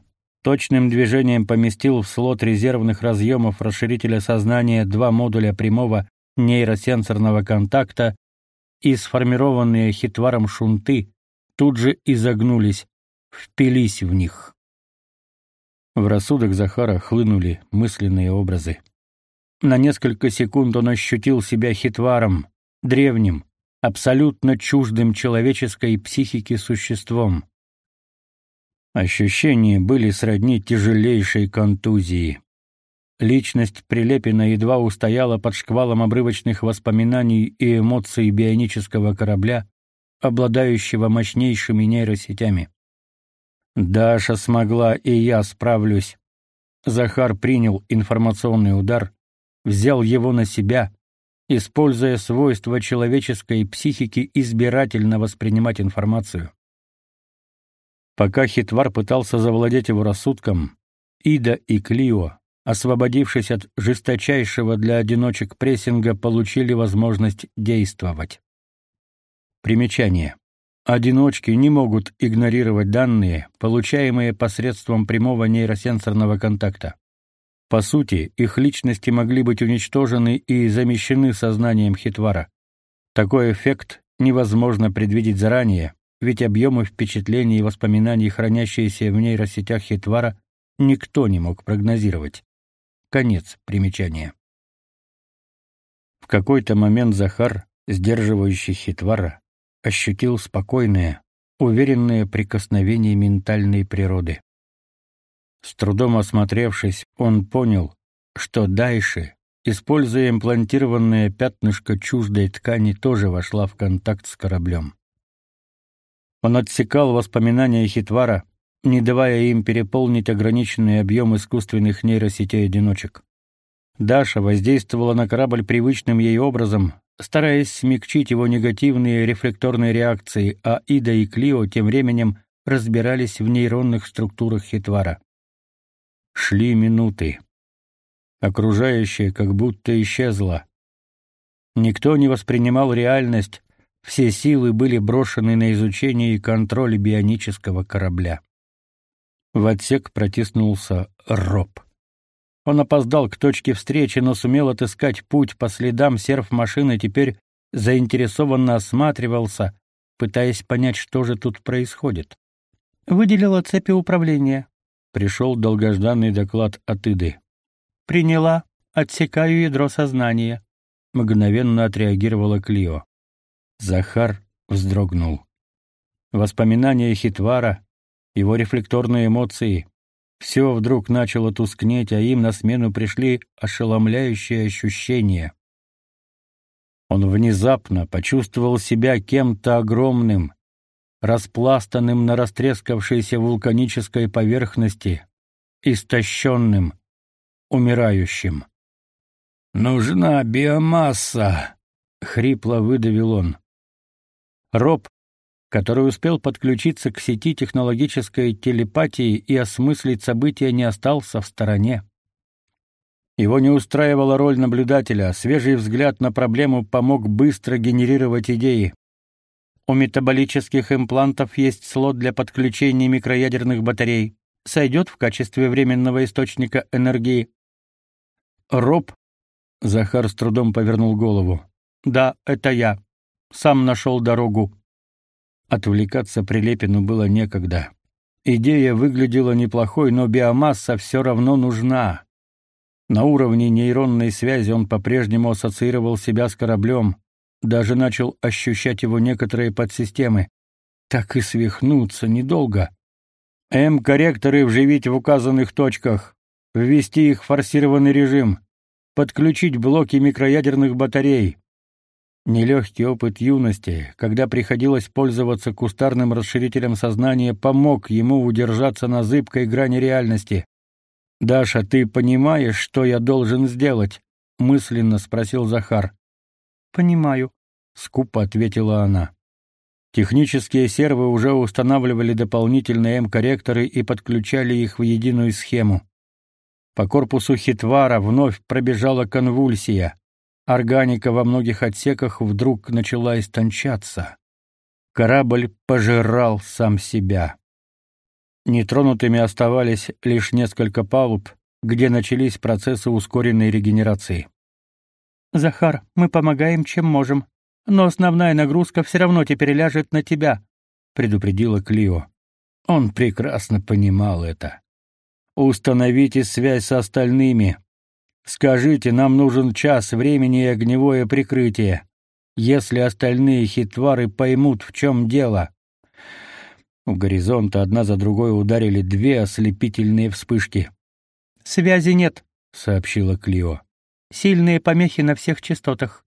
A: Точным движением поместил в слот резервных разъемов расширителя сознания два модуля прямого нейросенсорного контакта и сформированные хитваром шунты тут же изогнулись, впились в них. В рассудок Захара хлынули мысленные образы. На несколько секунд он ощутил себя хитваром, древним, абсолютно чуждым человеческой психике существом. Ощущения были сродни тяжелейшей контузии. Личность Прилепина едва устояла под шквалом обрывочных воспоминаний и эмоций бионического корабля, обладающего мощнейшими нейросетями. Даша смогла, и я справлюсь. Захар принял информационный удар, взял его на себя, используя свойства человеческой психики избирательно воспринимать информацию. Пока Хитвар пытался завладеть его рассудком, Ида и Клио, освободившись от жесточайшего для одиночек прессинга, получили возможность действовать. Примечание. Одиночки не могут игнорировать данные, получаемые посредством прямого нейросенсорного контакта. По сути, их личности могли быть уничтожены и замещены сознанием Хитвара. Такой эффект невозможно предвидеть заранее, ведь объемы впечатлений и воспоминаний, хранящиеся в нейросетях Хитвара, никто не мог прогнозировать. Конец примечания. В какой-то момент Захар, сдерживающий Хитвара, ощутил спокойное, уверенное прикосновение ментальной природы. С трудом осмотревшись, он понял, что Дайши, используя имплантированное пятнышко чуждой ткани, тоже вошла в контакт с кораблем. Он отсекал воспоминания Хитвара, не давая им переполнить ограниченный объем искусственных нейросетей-одиночек. Даша воздействовала на корабль привычным ей образом, стараясь смягчить его негативные рефлекторные реакции, а Ида и Клио тем временем разбирались в нейронных структурах Хитвара. Шли минуты. Окружающее как будто исчезло. Никто не воспринимал реальность, все силы были брошены на изучение и контроль бионического корабля. В отсек протиснулся Роб. Он опоздал к точке встречи, но сумел отыскать путь по следам серф-машины, теперь заинтересованно осматривался, пытаясь понять, что же тут происходит.
B: Выделила цепи управления.
A: Пришел долгожданный доклад от Иды.
B: Приняла. Отсекаю ядро сознания.
A: Мгновенно отреагировала Клио. Захар вздрогнул. Воспоминания Хитвара, его рефлекторные эмоции — все вдруг начало тускнеть, а им на смену пришли ошеломляющие ощущения. Он внезапно почувствовал себя кем-то огромным, распластанным на растрескавшейся вулканической поверхности, истощенным, умирающим. «Нужна биомасса!» — хрипло выдавил он. Роб, который успел подключиться к сети технологической телепатии и осмыслить события, не остался в стороне. Его не устраивала роль наблюдателя, свежий взгляд на проблему помог быстро генерировать идеи. У метаболических имплантов есть слот для подключения микроядерных батарей. Сойдет в качестве временного источника энергии. Роб Захар с трудом повернул голову. Да, это я. Сам нашел дорогу. Отвлекаться Прилепину было некогда. Идея выглядела неплохой, но биомасса все равно нужна. На уровне нейронной связи он по-прежнему ассоциировал себя с кораблем, даже начал ощущать его некоторые подсистемы. Так и свихнуться недолго. М-корректоры вживить в указанных точках, ввести их в форсированный режим, подключить блоки микроядерных батарей. Нелегкий опыт юности, когда приходилось пользоваться кустарным расширителем сознания, помог ему удержаться на зыбкой грани реальности. Даша, ты понимаешь, что я должен сделать? мысленно спросил Захар. Понимаю, скупо ответила она. Технические сервы уже устанавливали дополнительные М-корректоры и подключали их в единую схему. По корпусу хитвара вновь пробежала конвульсия. Органика во многих отсеках вдруг начала истончаться. Корабль пожирал сам себя. Нетронутыми оставались лишь несколько палуб, где начались процессы ускоренной регенерации. Захар, мы помогаем, чем можем, но основная нагрузка все равно теперь ляжет на тебя, предупредила Клио. Он прекрасно понимал это. Установите связь с остальными. Скажите, нам нужен час времени и огневое прикрытие. Если остальные хитвары поймут, в чем дело, у горизонта одна за другой ударили две ослепительные вспышки. «Связи нет», — сообщила Клио. «Сильные помехи на всех частотах».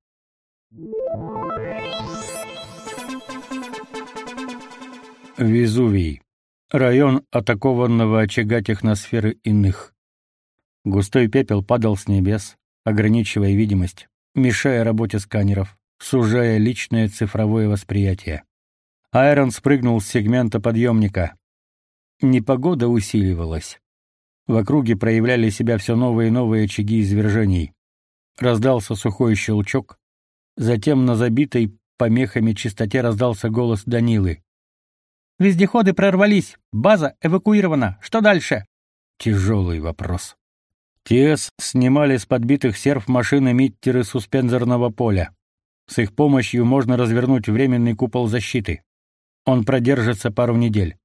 A: Везувий. Район атакованного очага техносферы иных. Густой пепел падал с небес, ограничивая видимость, мешая работе сканеров, сужая личное цифровое восприятие. Айрон спрыгнул с сегмента подъемника. Непогода усиливалась. В округе проявляли себя все новые и новые очаги извержений. Раздался сухой щелчок. Затем на забитой помехами чистоте раздался голос Данилы. «Вездеходы прорвались! База эвакуирована! Что дальше?» Тяжелый вопрос. ТС снимали с подбитых серф машины миттеры суспензорного поля. С их помощью можно развернуть временный купол защиты. Он продержится пару недель.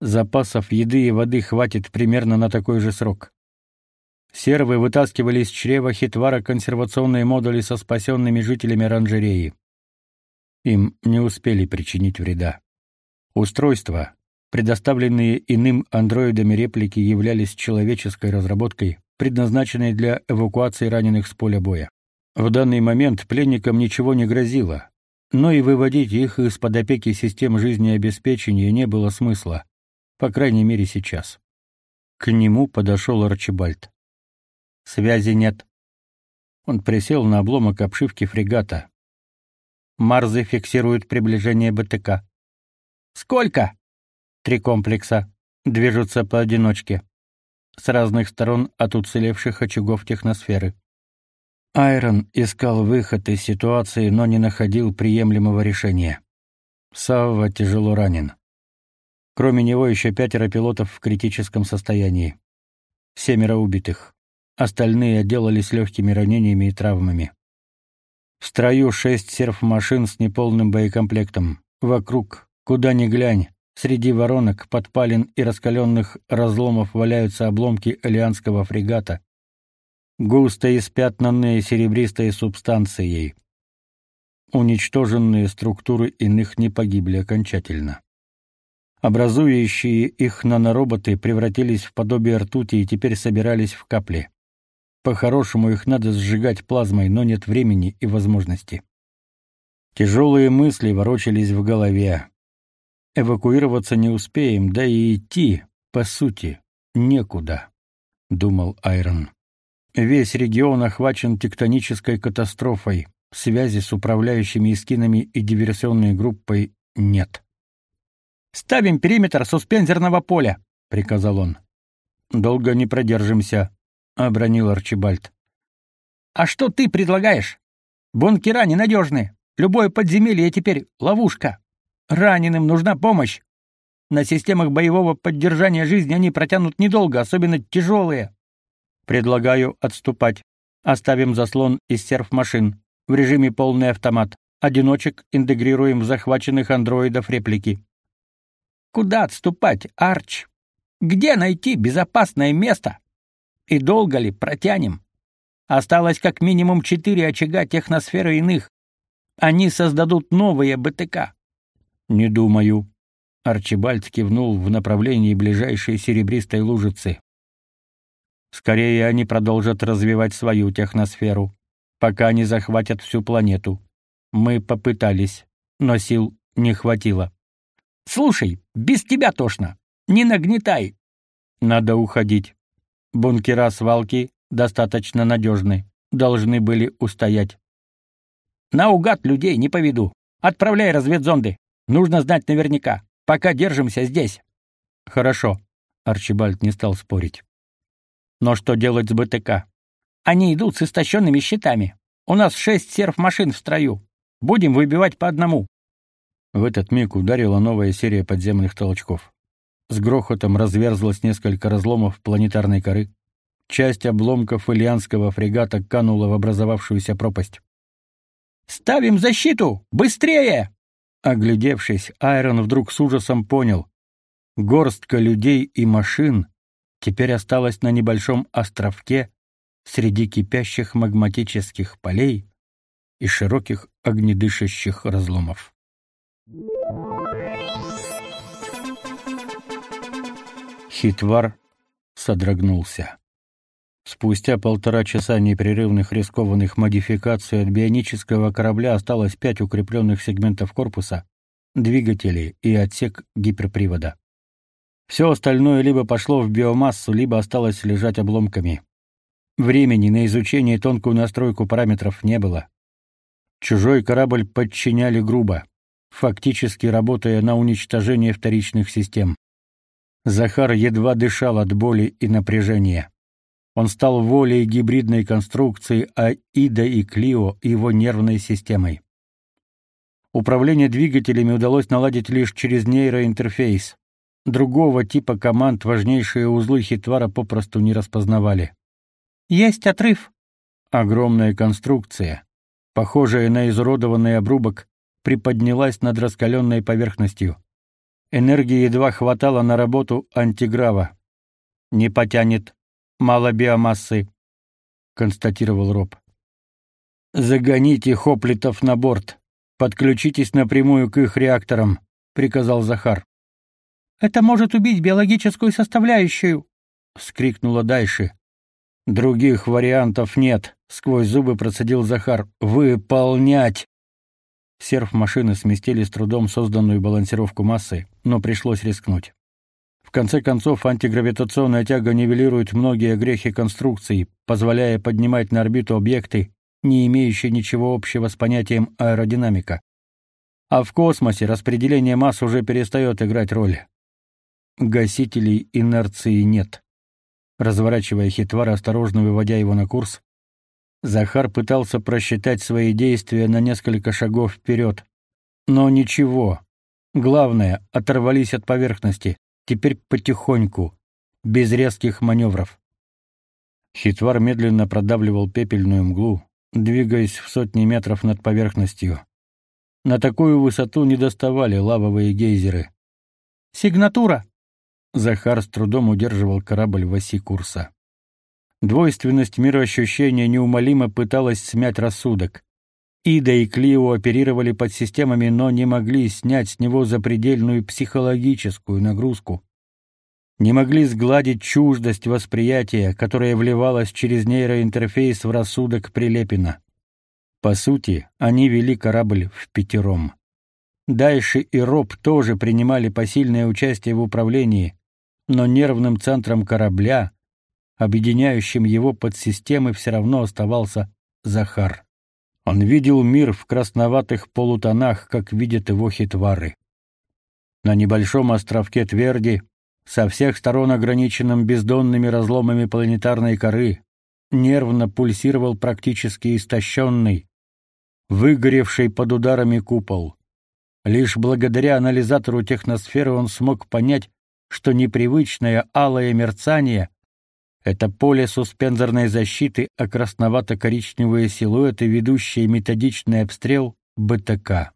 A: Запасов еды и воды хватит примерно на такой же срок. Сервы вытаскивали из чрева хитвара консервационные модули со спасенными жителями оранжереи. Им не успели причинить вреда. Устройства, предоставленные иным андроидами реплики, являлись человеческой разработкой, предназначенной для эвакуации раненых с поля боя. В данный момент пленникам ничего не грозило, но и выводить их из-под опеки систем жизнеобеспечения не было смысла, по крайней мере сейчас. К нему подошел Арчибальд. Связи нет. Он присел на обломок обшивки фрегата. Марзы фиксируют приближение БТК. Сколько? Три комплекса. Движутся поодиночке. С разных сторон от уцелевших очагов техносферы. Айрон искал выход из ситуации, но не находил приемлемого решения. Савва тяжело ранен. Кроме него еще пятеро пилотов в критическом состоянии. Семеро убитых. Остальные отделались легкими ранениями и травмами. В строю шесть серф-машин с неполным боекомплектом. Вокруг, куда ни глянь, среди воронок, подпалин и раскаленных разломов валяются обломки элианского фрегата, густо испятнанные серебристой субстанцией. Уничтоженные структуры иных не погибли окончательно. Образующие их нанороботы превратились в подобие ртути и теперь собирались в капли. По-хорошему их надо сжигать плазмой, но нет времени и возможности. Тяжелые мысли ворочались в голове. Эвакуироваться не успеем, да и идти, по сути, некуда, думал Айрон. Весь регион охвачен тектонической катастрофой. Связи с управляющими эскинами и диверсионной группой нет. «Ставим периметр суспензерного поля», — приказал он. «Долго не продержимся», —
C: обронил Арчибальд. А что ты предлагаешь? Бункера ненадежны. Любое подземелье теперь ловушка. Раненым нужна помощь. На системах боевого поддержания жизни они протянут недолго, особенно тяжелые. Предлагаю отступать. Оставим заслон из серф-машин. В режиме полный автомат. Одиночек интегрируем в захваченных андроидов реплики. Куда отступать, Арч? Где найти безопасное место? И долго ли протянем? Осталось как минимум четыре очага техносферы иных. Они создадут новые БТК. Не думаю. Арчибальд кивнул в направлении ближайшей серебристой лужицы. Скорее они продолжат развивать свою техносферу, пока не захватят всю планету. Мы попытались, но сил не хватило. Слушай, без тебя тошно. Не нагнетай. Надо уходить. Бункера свалки достаточно надежны. Должны были устоять. Наугад людей не поведу. Отправляй разведзонды. Нужно знать наверняка. Пока держимся здесь. Хорошо. Арчибальд не стал спорить. Но что делать с БТК? Они идут с истощенными щитами. У нас шесть серф-машин в строю. Будем выбивать по одному. В этот миг ударила новая серия подземных толчков. С грохотом разверзлось несколько разломов планетарной коры. Часть обломков ильянского фрегата канула в образовавшуюся пропасть. Ставим защиту! Быстрее!» Оглядевшись, Айрон вдруг с ужасом понял. Горстка людей и машин теперь осталась на небольшом островке среди кипящих магматических полей и широких огнедышащих разломов. Хитвар содрогнулся. Спустя полтора часа непрерывных рискованных модификаций от бионического корабля осталось пять укрепленных сегментов корпуса, двигателей и отсек гиперпривода. Все остальное либо пошло в биомассу, либо осталось лежать обломками. Времени на изучение и тонкую настройку параметров не было. Чужой корабль подчиняли грубо, фактически работая на уничтожение вторичных систем. Захар едва дышал от боли и напряжения. Он стал волей гибридной конструкции Аида и Клио его нервной системой. Управление двигателями удалось наладить лишь через нейроинтерфейс. Другого типа команд важнейшие узлы хитвара попросту не распознавали. Есть отрыв. Огромная конструкция, похожая на изуродованный обрубок, приподнялась над раскаленной поверхностью. Энергии едва хватало на работу антиграва. Не потянет, мало биомассы, констатировал Роб. Загоните хоплитов на борт. Подключитесь напрямую к их реакторам, приказал Захар. Это может убить биологическую составляющую, вскрикнула Дайши. Других вариантов нет, сквозь зубы процедил Захар. Выполнять. Серф машины сместили с трудом созданную балансировку массы, но пришлось рискнуть. В конце концов, антигравитационная тяга нивелирует многие грехи конструкции, позволяя поднимать на орбиту объекты, не имеющие ничего общего с понятием аэродинамика. А в космосе распределение масс уже перестает играть роль. Гасителей инерции нет. Разворачивая хитвар, осторожно выводя его на курс, Захар пытался просчитать свои действия на несколько шагов вперед. Но ничего. Главное, оторвались от поверхности. Теперь потихоньку, без резких маневров. Хитвар медленно продавливал пепельную мглу, двигаясь в сотни метров над поверхностью. На такую высоту не доставали лавовые гейзеры. «Сигнатура!» Захар с трудом удерживал корабль в оси курса. Двойственность мироощущения неумолимо пыталась смять рассудок. Ида и Клио оперировали под системами, но не могли снять с него запредельную психологическую нагрузку. Не могли сгладить чуждость восприятия, которая вливалась через нейроинтерфейс в рассудок Прилепина. По сути, они вели корабль в пятером. Дайши и Роб тоже принимали посильное участие в управлении, но нервным центром корабля, объединяющим его подсистемы, все равно оставался Захар. Он видел мир в красноватых полутонах, как видят его хитвары. На небольшом островке Тверди, со всех сторон ограниченном бездонными разломами планетарной коры,
A: нервно пульсировал практически истощенный, выгоревший под ударами купол. Лишь благодаря анализатору техносферы он смог понять, что непривычное алое мерцание — это поле суспензорной защиты, а красновато-коричневые силуэты, ведущие методичный обстрел БТК.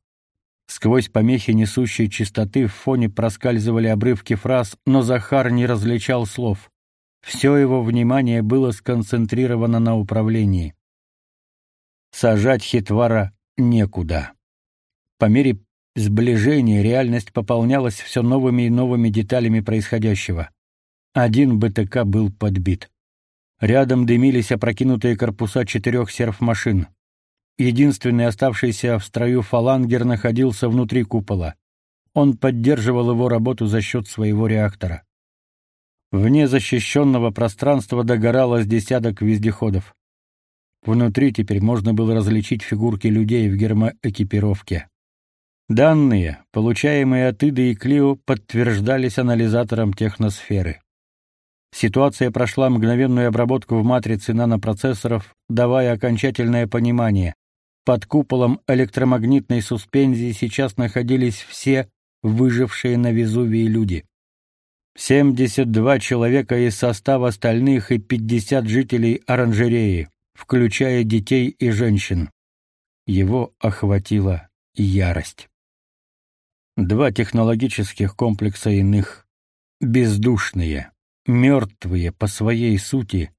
A: Сквозь помехи несущей чистоты в фоне проскальзывали обрывки фраз, но Захар не различал слов. Все его внимание было сконцентрировано на управлении. Сажать хитвара некуда. По мере сближения реальность пополнялась все новыми и новыми деталями происходящего. Один БТК был подбит. Рядом дымились опрокинутые корпуса четырех серф-машин. Единственный оставшийся в строю фалангер находился внутри купола. Он поддерживал его работу за счет своего реактора. Вне защищенного пространства догорало десяток вездеходов. Внутри теперь можно было различить фигурки людей в гермоэкипировке. Данные, получаемые от Иды и Клио, подтверждались анализатором техносферы. Ситуация прошла мгновенную обработку в матрице нанопроцессоров, давая окончательное понимание. Под куполом электромагнитной суспензии сейчас находились все выжившие на Везувии люди. 72 человека из состава остальных и 50 жителей оранжереи, включая детей и женщин. Его охватила ярость. Два технологических комплекса иных, бездушные, мертвые по своей сути,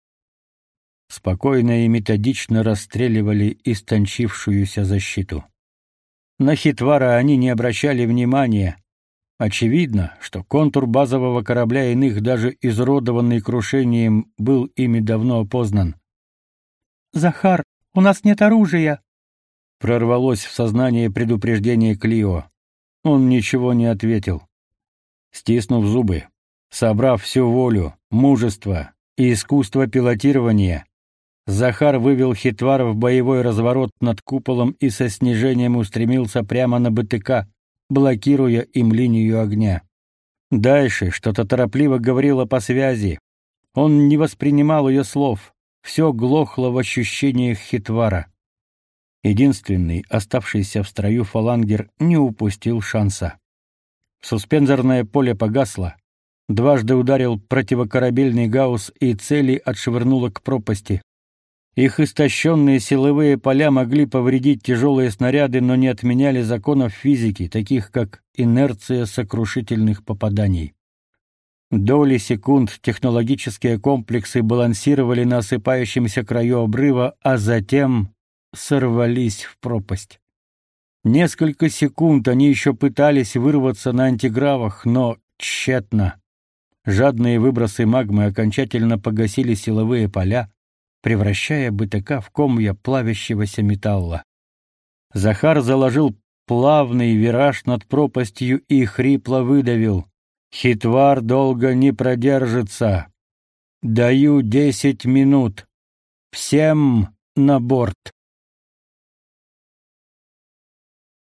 A: спокойно и методично расстреливали истончившуюся защиту. На Хитвара они не обращали внимания, Очевидно, что контур базового корабля иных, даже изуродованный крушением, был ими давно опознан.
B: «Захар, у нас нет оружия!»
A: Прорвалось в сознание предупреждение Клио. Он ничего не ответил. Стиснув зубы, собрав всю волю, мужество и искусство пилотирования, Захар вывел Хитвар в боевой разворот над куполом и со снижением устремился прямо на БТК, блокируя им линию огня. Дальше что-то торопливо говорила по связи. Он не воспринимал ее слов. Все глохло в ощущениях хитвара. Единственный, оставшийся в строю фалангер, не упустил шанса. Суспензорное поле погасло. Дважды ударил противокорабельный гаусс и цели отшвырнуло к пропасти. Их истощенные силовые поля могли повредить тяжелые снаряды, но не отменяли законов физики, таких как инерция сокрушительных попаданий. Доли секунд технологические комплексы балансировали на осыпающемся краю обрыва, а затем сорвались в пропасть. Несколько секунд они еще пытались вырваться на антигравах, но тщетно. Жадные выбросы магмы окончательно погасили силовые поля, превращая БТК в комья плавящегося металла. Захар заложил плавный вираж над пропастью и хрипло выдавил. «Хитвар долго не продержится. Даю десять минут. Всем на борт».